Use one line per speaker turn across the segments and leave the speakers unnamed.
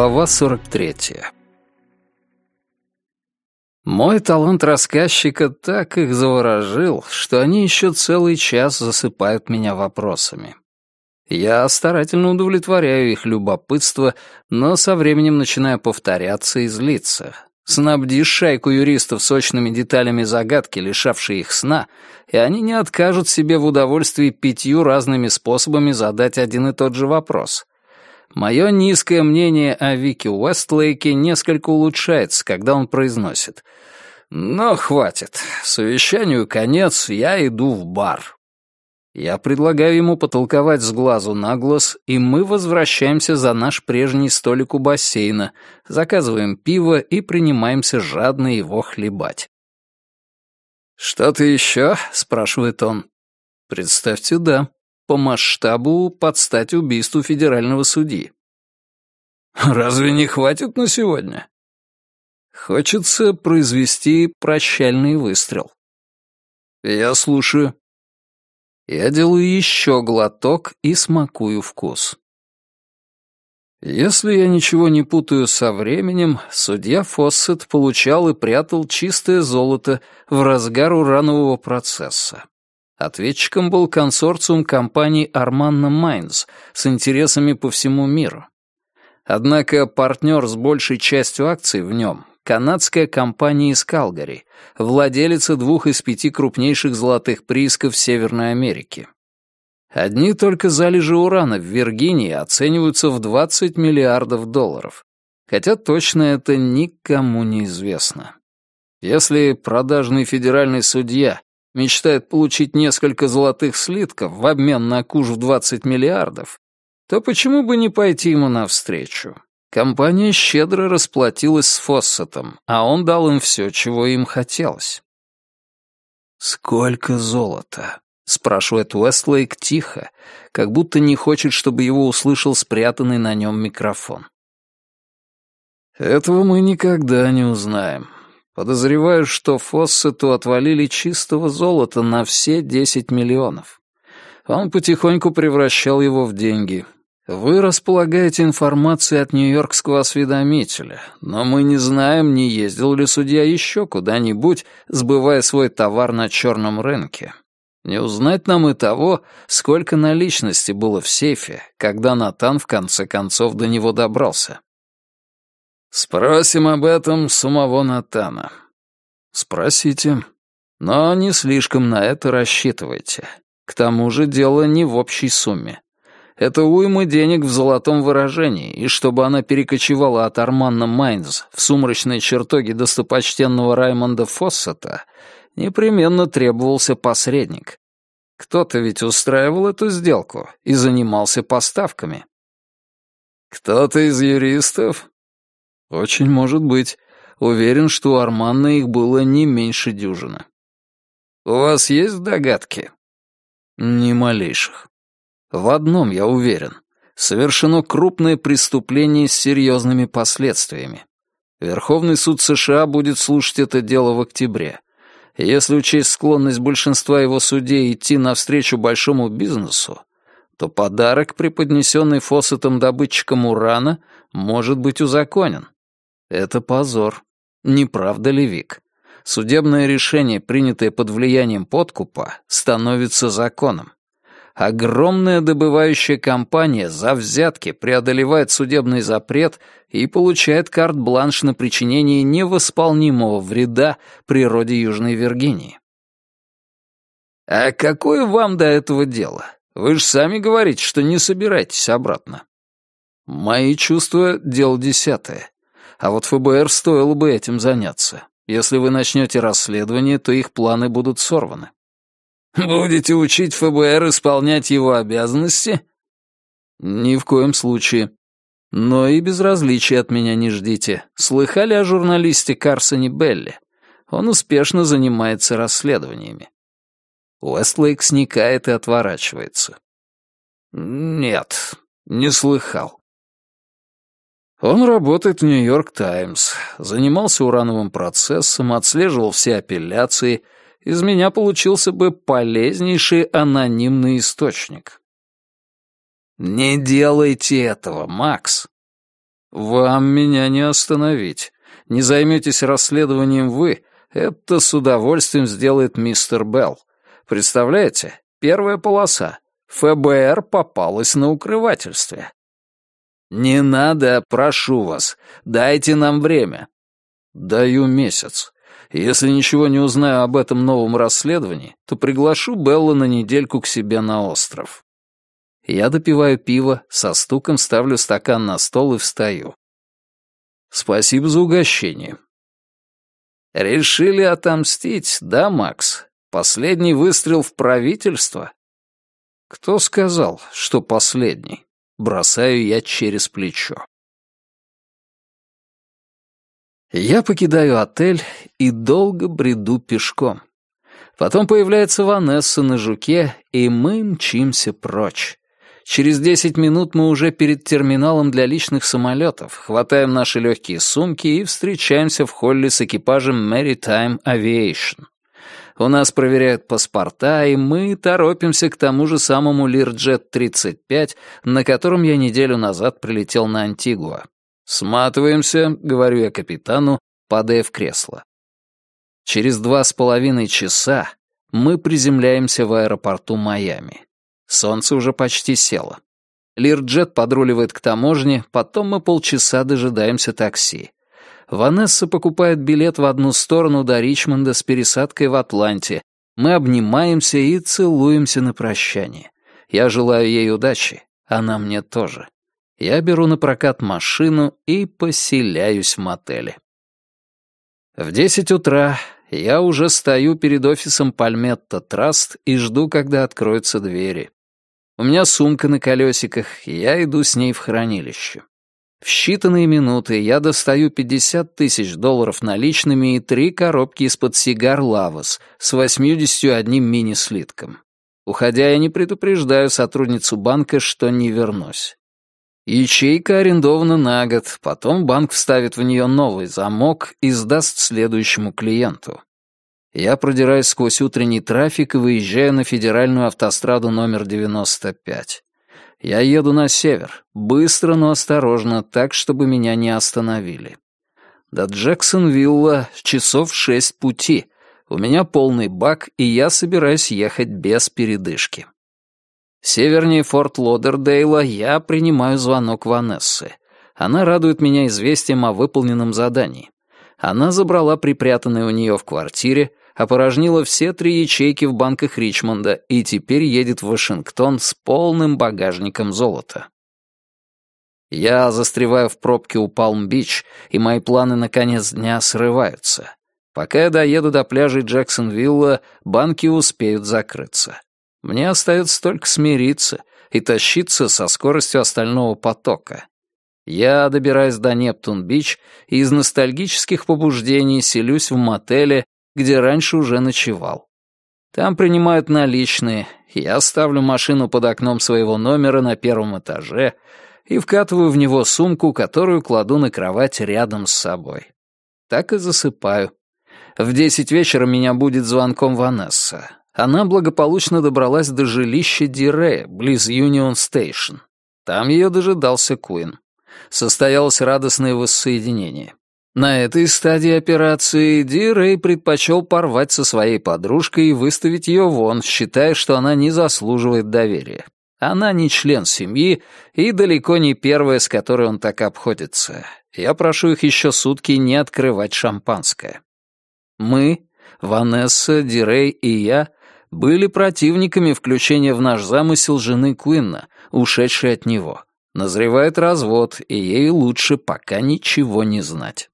Глава 43 Мой талант рассказчика так их заворожил, что они еще целый час засыпают меня вопросами. Я старательно удовлетворяю их любопытство, но со временем начинаю повторяться и злиться. Снабдишь шайку юристов сочными деталями загадки, лишавшие их сна, и они не откажут себе в удовольствии пятью разными способами задать один и тот же вопрос. Мое низкое мнение о Вике Уэстлейке несколько улучшается, когда он произносит «Но хватит, совещанию конец, я иду в бар». Я предлагаю ему потолковать с глазу на глаз, и мы возвращаемся за наш прежний столик у бассейна, заказываем пиво и принимаемся жадно его хлебать. «Что-то еще?» — спрашивает он. «Представьте, да. По масштабу под стать убийству федерального судьи». «Разве не хватит на сегодня?» Хочется произвести прощальный выстрел. Я слушаю. Я делаю еще глоток и смакую вкус. Если я ничего не путаю со временем, судья Фоссет получал и прятал чистое золото в разгар уранового процесса. Ответчиком был консорциум компаний Арманна Майнс с интересами по всему миру. Однако партнер с большей частью акций в нем канадская компания из Калгари, владелица двух из пяти крупнейших золотых приисков Северной Америки. Одни только залежи урана в Виргинии оцениваются в 20 миллиардов долларов, хотя точно это никому не известно. Если продажный федеральный судья мечтает получить несколько золотых слитков в обмен на куш в 20 миллиардов, то почему бы не пойти ему навстречу? Компания щедро расплатилась с Фоссетом, а он дал им все, чего им хотелось. «Сколько золота?» — спрашивает Уэстлейк тихо, как будто не хочет, чтобы его услышал спрятанный на нем микрофон. «Этого мы никогда не узнаем. Подозреваю, что Фоссету отвалили чистого золота на все десять миллионов. Он потихоньку превращал его в деньги, вы располагаете информацией от нью-йоркского осведомителя, но мы не знаем, не ездил ли судья еще куда-нибудь, сбывая свой товар на черном рынке. Не узнать нам и того, сколько наличности было в сейфе, когда Натан в конце концов до него добрался. Спросим об этом самого Натана. Спросите. Но не слишком на это рассчитывайте. К тому же дело не в общей сумме. Это уйма денег в золотом выражении, и чтобы она перекочевала от Арманна Майнз в сумрачные чертоги достопочтенного Раймонда Фоссета, непременно требовался посредник. Кто-то ведь устраивал эту сделку и занимался поставками. Кто-то из юристов? Очень может быть. Уверен, что у Арманна их было не меньше дюжины. У вас есть догадки? Ни малейших. В одном я уверен. Совершено крупное преступление с серьезными последствиями. Верховный суд США будет слушать это дело в октябре. Если учесть склонность большинства его судей идти навстречу большому бизнесу, то подарок, преподнесенный Фоссетом добытчикам урана, может быть узаконен. Это позор. Не правда ли, Вик? Судебное решение, принятое под влиянием подкупа, становится законом. Огромная добывающая компания за взятки преодолевает судебный запрет и получает карт-бланш на причинение невосполнимого вреда природе Южной Виргинии. А какое вам до этого дело? Вы же сами говорите, что не собираетесь обратно. Мои чувства — дело десятое. А вот ФБР стоило бы этим заняться. Если вы начнете расследование, то их планы будут сорваны. Будете учить ФБР исполнять его обязанности? Ни в коем случае. Но и безразличия от меня не ждите. Слыхали о журналисте Карсоне Белли? Он успешно занимается расследованиями. Уэстлейк сникает и отворачивается. Нет, не слыхал. Он работает в «Нью-Йорк Таймс», занимался урановым процессом, отслеживал все апелляции — из меня получился бы полезнейший анонимный источник. Не делайте этого, Макс. Вам меня не остановить. Не займетесь расследованием вы, это с удовольствием сделает мистер Белл. Представляете, первая полоса. ФБР попалась на укрывательстве. Не надо, прошу вас. Дайте нам время. Даю месяц. Если ничего не узнаю об этом новом расследовании, то приглашу Белла на недельку к себе на остров. Я допиваю пиво, со стуком ставлю стакан на стол и встаю. Спасибо за угощение. Решили отомстить, да, Макс? Последний выстрел в правительство? Кто сказал, что последний? Бросаю я через плечо. Я покидаю отель и долго бреду пешком. Потом появляется Ванесса на жуке, и мы мчимся прочь. Через десять минут мы уже перед терминалом для личных самолетов, хватаем наши легкие сумки и встречаемся в холле с экипажем Maritime Aviation. У нас проверяют паспорта, и мы торопимся к тому же самому Learjet-35, на котором я неделю назад прилетел на Антигуа. «Сматываемся», — говорю я капитану, падая в кресло. Через два с половиной часа мы приземляемся в аэропорту Майами. Солнце уже почти село. Лирджет подруливает к таможне, потом мы полчаса дожидаемся такси. Ванесса покупает билет в одну сторону до Ричмонда с пересадкой в Атланте. Мы обнимаемся и целуемся на прощание. Я желаю ей удачи, она мне тоже я беру на прокат машину и поселяюсь в мотеле. В десять утра я уже стою перед офисом Пальметта Траст и жду, когда откроются двери. У меня сумка на колесиках, я иду с ней в хранилище. В считанные минуты я достаю 50 тысяч долларов наличными и три коробки из-под сигар «Лавос» с 81 мини-слитком. Уходя, я не предупреждаю сотрудницу банка, что не вернусь. Ячейка арендована на год, потом банк вставит в нее новый замок и сдаст следующему клиенту. Я продираюсь сквозь утренний трафик и выезжаю на федеральную автостраду номер 95. Я еду на север, быстро, но осторожно, так, чтобы меня не остановили. До Джексонвилла часов шесть пути. У меня полный бак, и я собираюсь ехать без передышки. Севернее Форт Лодердейла я принимаю звонок Ванессы. Она радует меня известием о выполненном задании. Она забрала припрятанное у нее в квартире, опорожнила все три ячейки в банках Ричмонда и теперь едет в Вашингтон с полным багажником золота. Я застреваю в пробке у Палм-Бич, и мои планы на конец дня срываются. Пока я доеду до пляжей Джексонвилла, банки успеют закрыться. Мне остается только смириться и тащиться со скоростью остального потока. Я добираюсь до Нептун-Бич и из ностальгических побуждений селюсь в мотеле, где раньше уже ночевал. Там принимают наличные, я ставлю машину под окном своего номера на первом этаже и вкатываю в него сумку, которую кладу на кровать рядом с собой. Так и засыпаю. В десять вечера меня будит звонком Ванесса. она благополучно добралась до жилища Ди Рэя, близ Юнион Стейшн. Там ее дожидался Куин. Состоялось радостное воссоединение. На этой стадии операции Ди Рэй предпочел порвать со своей подружкой и выставить ее вон, считая, что она не заслуживает доверия. Она не член семьи и далеко не первая, с которой он так обходится. Я прошу их еще сутки не открывать шампанское. Мы, Ванесса, Дирей и я были противниками включения в наш замысел жены Куинна, ушедшей от него. Назревает развод, и ей лучше пока ничего не знать.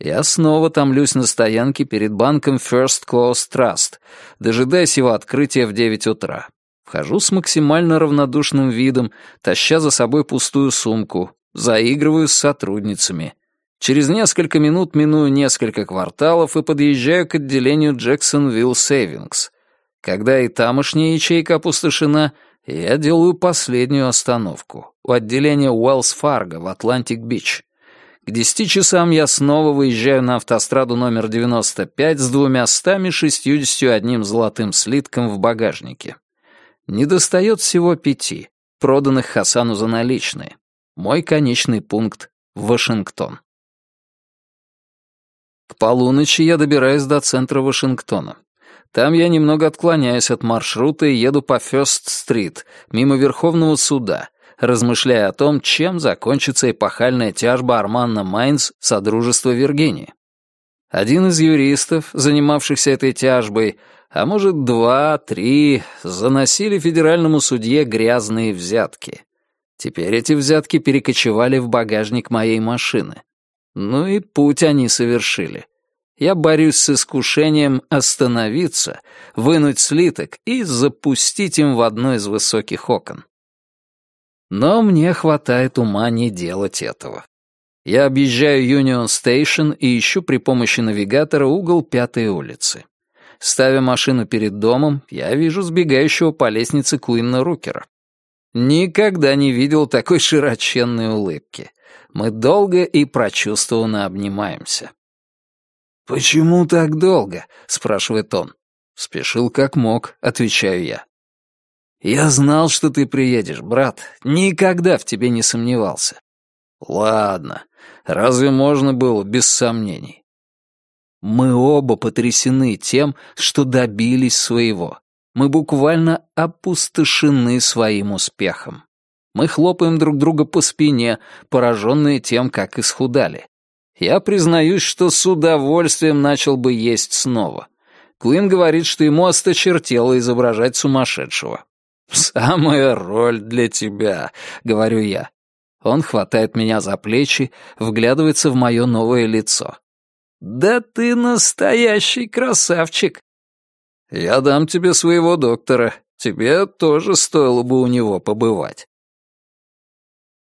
Я снова томлюсь на стоянке перед банком First Coast Trust, дожидаясь его открытия в девять утра. Вхожу с максимально равнодушным видом, таща за собой пустую сумку, заигрываю с сотрудницами. Через несколько минут миную несколько кварталов и подъезжаю к отделению Jacksonville Savings. Когда и тамошняя ячейка опустошена, я делаю последнюю остановку у отделения Уэллс Фарго в Атлантик-Бич. К десяти часам я снова выезжаю на автостраду номер 95 с двумястами шестьюдесятью одним золотым слитком в багажнике. Недостает всего пяти, проданных Хасану за наличные. Мой конечный пункт Вашингтон. К полуночи я добираюсь до центра Вашингтона. Там я немного отклоняюсь от маршрута и еду по Фёст-стрит, мимо Верховного суда, размышляя о том, чем закончится эпохальная тяжба Арманна Майнс Содружества Виргинии. Один из юристов, занимавшихся этой тяжбой, а может два, три, заносили федеральному судье грязные взятки. Теперь эти взятки перекочевали в багажник моей машины. Ну и путь они совершили. Я борюсь с искушением остановиться, вынуть слиток и запустить им в одно из высоких окон. Но мне хватает ума не делать этого. Я объезжаю Юнион Стейшн и ищу при помощи навигатора угол Пятой улицы. Ставя машину перед домом, я вижу сбегающего по лестнице Куинна Рукера. Никогда не видел такой широченной улыбки. Мы долго и прочувствованно обнимаемся. «Почему так долго?» — спрашивает он. «Спешил как мог», — отвечаю я. «Я знал, что ты приедешь, брат. Никогда в тебе не сомневался». «Ладно. Разве можно было без сомнений?» Мы оба потрясены тем, что добились своего. Мы буквально опустошены своим успехом. Мы хлопаем друг друга по спине, пораженные тем, как исхудали. Я признаюсь, что с удовольствием начал бы есть снова. Куин говорит, что ему осточертело изображать сумасшедшего. «Самая роль для тебя», — говорю я. Он хватает меня за плечи, вглядывается в мое новое лицо. «Да ты настоящий красавчик!» «Я дам тебе своего доктора. Тебе тоже стоило бы у него побывать».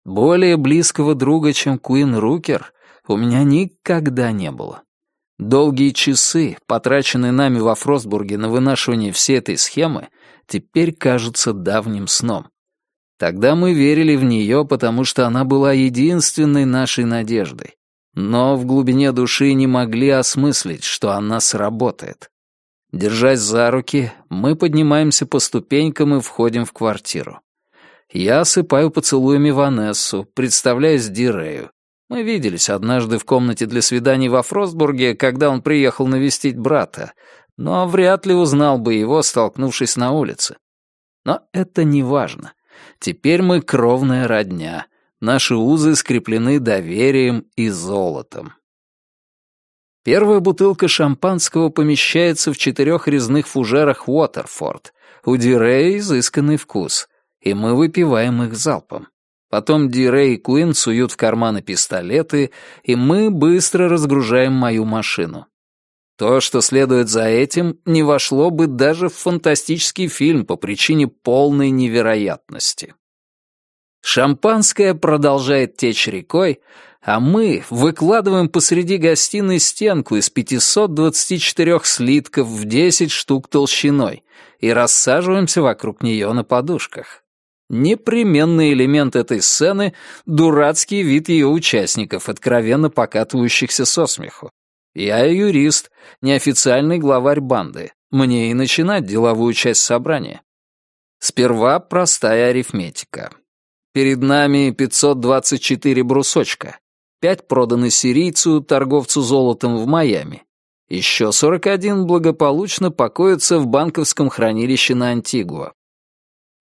Более близкого друга, чем Куин Рукер, у меня никогда не было. Долгие часы, потраченные нами во Фростбурге на вынашивание всей этой схемы, теперь кажутся давним сном. Тогда мы верили в нее, потому что она была единственной нашей надеждой. Но в глубине души не могли осмыслить, что она сработает. Держась за руки, мы поднимаемся по ступенькам и входим в квартиру. Я осыпаю поцелуями Ванессу, представляясь Дирею, мы виделись однажды в комнате для свиданий во Фростбурге, когда он приехал навестить брата, но вряд ли узнал бы его, столкнувшись на улице. Но это не важно. Теперь мы кровная родня. Наши узы скреплены доверием и золотом. Первая бутылка шампанского помещается в четырех резных фужерах Уотерфорд. У Дирея изысканный вкус, и мы выпиваем их залпом. Потом Ди Рэй и Куин суют в карманы пистолеты, и мы быстро разгружаем мою машину. То, что следует за этим, не вошло бы даже в фантастический фильм по причине полной невероятности. Шампанское продолжает течь рекой, а мы выкладываем посреди гостиной стенку из 524 слитков в 10 штук толщиной и рассаживаемся вокруг нее на подушках. Непременный элемент этой сцены — дурацкий вид ее участников, откровенно покатывающихся со смеху. Я юрист, неофициальный главарь банды. Мне и начинать деловую часть собрания. Сперва простая арифметика. Перед нами 524 брусочка. Пять проданы сирийцу, торговцу золотом в Майами. Еще 41 благополучно покоятся в банковском хранилище на Антигуа.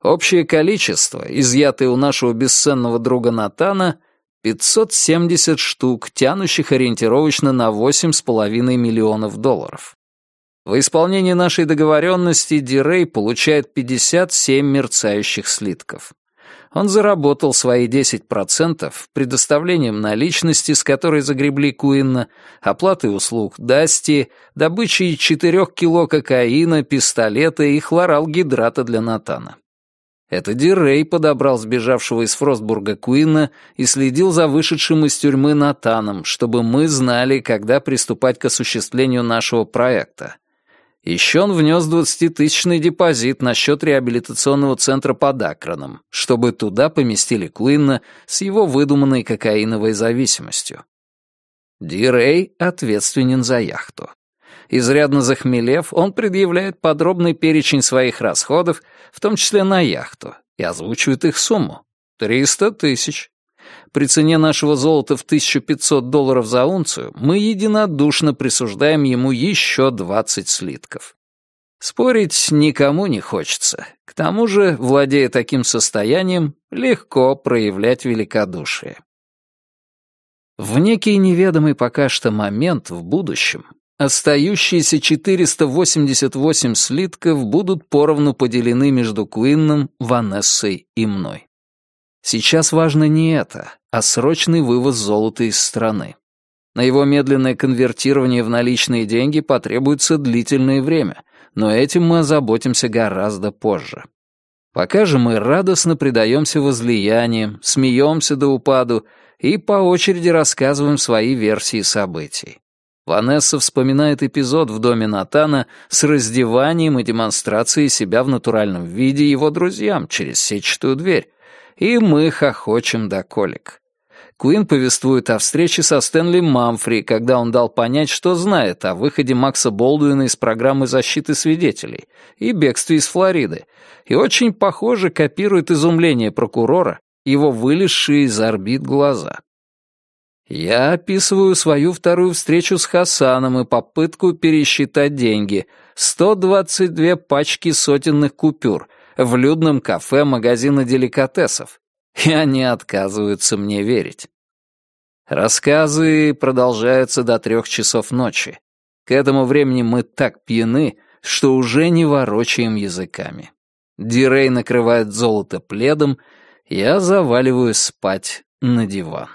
Общее количество, изъятое у нашего бесценного друга Натана, 570 штук, тянущих ориентировочно на 8,5 миллионов долларов. В исполнении нашей договоренности Дирей получает 57 мерцающих слитков. Он заработал свои 10% предоставлением наличности, с которой загребли Куинна, оплатой услуг Дасти, добычей 4 кило кокаина, пистолета и хлоралгидрата для Натана. Это Ди Рей подобрал сбежавшего из Фростбурга Куинна и следил за вышедшим из тюрьмы Натаном, чтобы мы знали, когда приступать к осуществлению нашего проекта. Еще он внес двадцатитысячный депозит на счет реабилитационного центра под Акроном, чтобы туда поместили Куинна с его выдуманной кокаиновой зависимостью. Ди Рей ответственен за яхту. Изрядно захмелев, он предъявляет подробный перечень своих расходов, в том числе на яхту, и озвучивает их сумму — 300 тысяч. При цене нашего золота в 1500 долларов за унцию мы единодушно присуждаем ему еще 20 слитков. Спорить никому не хочется. К тому же, владея таким состоянием, легко проявлять великодушие. В некий неведомый пока что момент в будущем остающиеся 488 слитков будут поровну поделены между Куинном, Ванессой и мной. Сейчас важно не это, а срочный вывоз золота из страны. На его медленное конвертирование в наличные деньги потребуется длительное время, но этим мы озаботимся гораздо позже. Пока же мы радостно предаемся возлияниям, смеемся до упаду и по очереди рассказываем свои версии событий. Ванесса вспоминает эпизод в доме Натана с раздеванием и демонстрацией себя в натуральном виде его друзьям через сетчатую дверь, и мы хохочем до колик. Куин повествует о встрече со Стэнли Мамфри, когда он дал понять, что знает о выходе Макса Болдуина из программы защиты свидетелей и бегстве из Флориды, и очень похоже копирует изумление прокурора, его вылезшие из орбит глаза. Я описываю свою вторую встречу с Хасаном и попытку пересчитать деньги. 122 пачки сотенных купюр в людном кафе магазина деликатесов. И они отказываются мне верить. Рассказы продолжаются до трех часов ночи. К этому времени мы так пьяны, что уже не ворочаем языками. Дирей накрывает золото пледом, я заваливаюсь спать на диван.